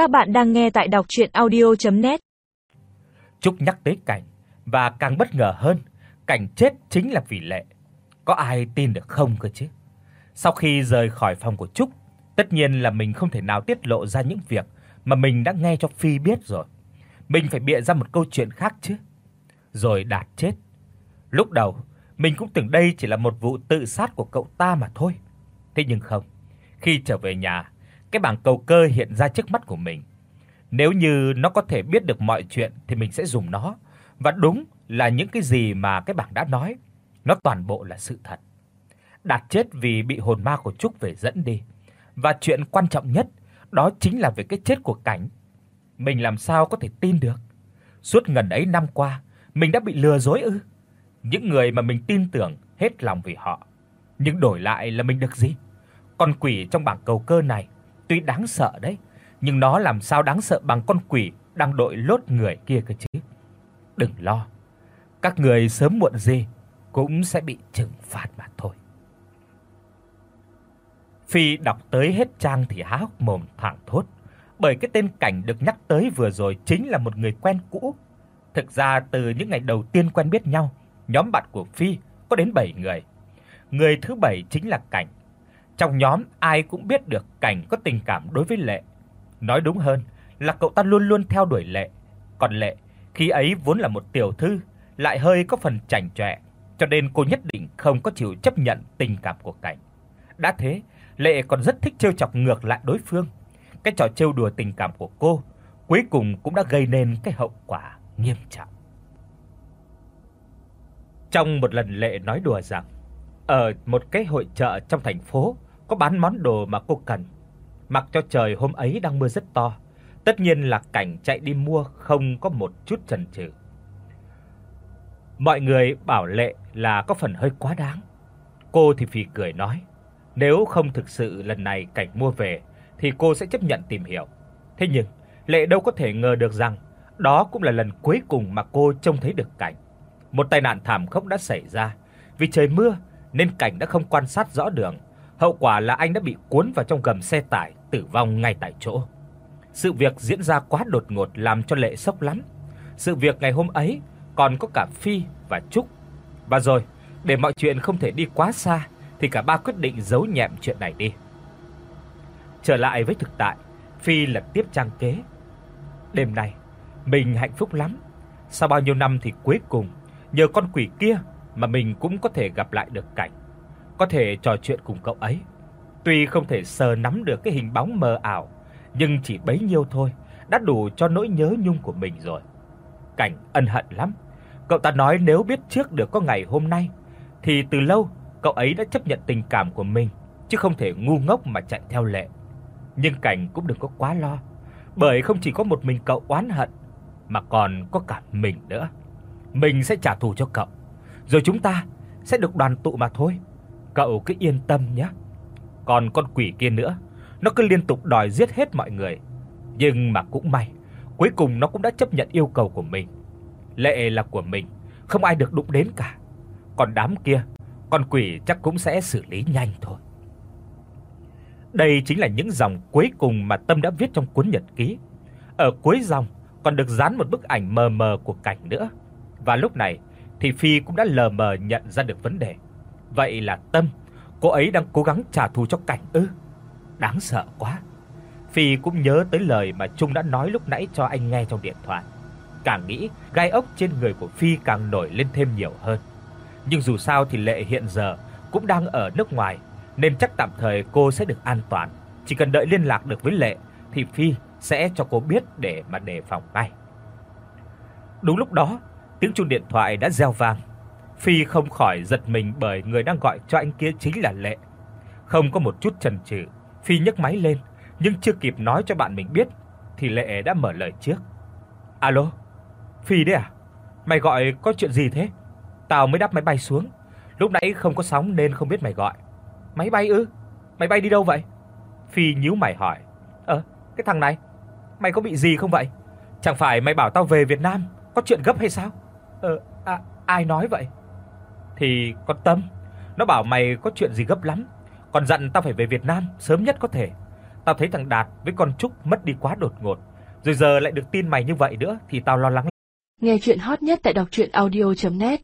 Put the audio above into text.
Các bạn đang nghe tại đọc audio net Trúc nhắc tới cảnh và càng bất ngờ hơn, cảnh chết chính là vì Lệ. Có ai tin được không cơ chứ? Sau khi rời khỏi phòng của Trúc, tất nhiên là mình không thể nào tiết lộ ra những việc mà mình đã nghe cho Phi biết rồi. Mình phải bịa ra một câu chuyện khác chứ. Rồi Đạt chết. Lúc đầu, mình cũng tưởng đây chỉ là một vụ tự sát của cậu ta mà thôi. Thế nhưng không. Khi trở về nhà, cái bảng cầu cơ hiện ra trước mắt của mình. Nếu như nó có thể biết được mọi chuyện thì mình sẽ dùng nó, và đúng là những cái gì mà cái bảng đã nói, nó toàn bộ là sự thật. Đạt chết vì bị hồn ma của Trúc về dẫn đi. Và chuyện quan trọng nhất đó chính là về cái chết của Cảnh. Mình làm sao có thể tin được? Suốt gần ấy năm qua, mình đã bị lừa dối ư? Những người mà mình tin tưởng hết lòng vì họ, nhưng đổi lại là mình được gì? Con quỷ trong bảng cầu cơ này tuy đáng sợ đấy, nhưng nó làm sao đáng sợ bằng con quỷ đang đội lốt người kia cơ chứ. Đừng lo, các người sớm muộn gì cũng sẽ bị trừng phạt mà thôi. Phi đọc tới hết trang thì há hốc mồm thẳng thốt, bởi cái tên Cảnh được nhắc tới vừa rồi chính là một người quen cũ. Thực ra từ những ngày đầu tiên quen biết nhau, nhóm bạn của Phi có đến 7 người. Người thứ 7 chính là Cảnh. Trong nhóm ai cũng biết được Cảnh có tình cảm đối với Lệ. Nói đúng hơn là cậu ta luôn luôn theo đuổi Lệ, còn Lệ khi ấy vốn là một tiểu thư, lại hơi có phần chảnh chọe, cho nên cô nhất định không có chịu chấp nhận tình cảm của Cảnh. Đã thế, Lệ còn rất thích trêu chọc ngược lại đối phương. Cái trò trêu đùa tình cảm của cô cuối cùng cũng đã gây nên cái hậu quả nghiêm trọng. Trong một lần Lệ nói đùa rằng ở một cái hội chợ trong thành phố có bán món đồ mà cô cần. Mặc cho trời hôm ấy đang mưa rất to, tất nhiên là cảnh chạy đi mua không có một chút chần chừ. Mọi người bảo Lệ là có phần hơi quá đáng. Cô thì phì cười nói, nếu không thực sự lần này cảnh mua về thì cô sẽ chấp nhận tìm hiểu. Thế nhưng, Lệ đâu có thể ngờ được rằng đó cũng là lần cuối cùng mà cô trông thấy được cảnh. Một tai nạn thảm khốc đã xảy ra, vì trời mưa nên cảnh đã không quan sát rõ đường, hậu quả là anh đã bị cuốn vào trong gầm xe tải, tử vong ngay tại chỗ. Sự việc diễn ra quá đột ngột làm cho Lệ sốc lắm. Sự việc ngày hôm ấy còn có cả Phi và Trúc. Và rồi, để mọi chuyện không thể đi quá xa thì cả ba quyết định giấu nhẹm chuyện này đi. Trở lại với thực tại, Phi lật tiếp trang kế. Đêm nay, mình hạnh phúc lắm. Sau bao nhiêu năm thì cuối cùng nhờ con quỷ kia mà mình cũng có thể gặp lại được cảnh, có thể trò chuyện cùng cậu ấy. Tuy không thể sờ nắm được cái hình bóng mờ ảo, nhưng chỉ bấy nhiêu thôi đã đủ cho nỗi nhớ nhung của mình rồi. Cảnh ân hận lắm. Cậu ta nói nếu biết trước được có ngày hôm nay thì từ lâu cậu ấy đã chấp nhận tình cảm của mình, chứ không thể ngu ngốc mà chạy theo lệ. Nhưng Cảnh cũng đừng có quá lo, bởi không chỉ có một mình cậu oán hận mà còn có cả mình nữa. Mình sẽ trả thù cho cậu, rồi chúng ta sẽ được đoàn tụ mà thôi. Cậu cứ yên tâm nhé. Còn con quỷ kia nữa, nó cứ liên tục đòi giết hết mọi người. Nhưng mà cũng may, cuối cùng nó cũng đã chấp nhận yêu cầu của mình. Lệ là của mình, không ai được đụng đến cả. Còn đám kia, con quỷ chắc cũng sẽ xử lý nhanh thôi. Đây chính là những dòng cuối cùng mà Tâm đã viết trong cuốn nhật ký. Ở cuối dòng còn được dán một bức ảnh mờ mờ của cảnh nữa. Và lúc này thì Phi cũng đã lờ mờ nhận ra được vấn đề. Vậy là Tâm, cô ấy đang cố gắng trả thù cho cảnh ư? Đáng sợ quá. Phi cũng nhớ tới lời mà Trung đã nói lúc nãy cho anh nghe trong điện thoại. Càng nghĩ, gai ốc trên người của Phi càng nổi lên thêm nhiều hơn. Nhưng dù sao thì Lệ hiện giờ cũng đang ở nước ngoài nên chắc tạm thời cô sẽ được an toàn. Chỉ cần đợi liên lạc được với Lệ thì Phi sẽ cho cô biết để mà đề phòng ngay. Đúng lúc đó, tiếng chuông điện thoại đã reo vang. Phi không khỏi giật mình bởi người đang gọi cho anh kia chính là Lệ. Không có một chút chần chừ, Phi nhấc máy lên, nhưng chưa kịp nói cho bạn mình biết thì Lệ đã mở lời trước. "Alo, Phi đấy à? Mày gọi có chuyện gì thế? Tao mới đáp máy bay xuống, lúc nãy không có sóng nên không biết mày gọi." "Máy bay ư? Mày bay đi đâu vậy?" Phi nhíu mày hỏi. "Ờ, cái thằng này, mày có bị gì không vậy? Chẳng phải mày bảo tao về Việt Nam có chuyện gấp hay sao?" "Ờ, à, ai nói vậy?" "Thì con Tâm, nó bảo mày có chuyện gì gấp lắm, còn dặn tao phải về Việt Nam sớm nhất có thể. Tao thấy thằng Đạt với con Trúc mất đi quá đột ngột, rồi giờ lại được tin mày như vậy nữa thì tao lo lắng. Nghe truyện hot nhất tại doctruyenaudio.net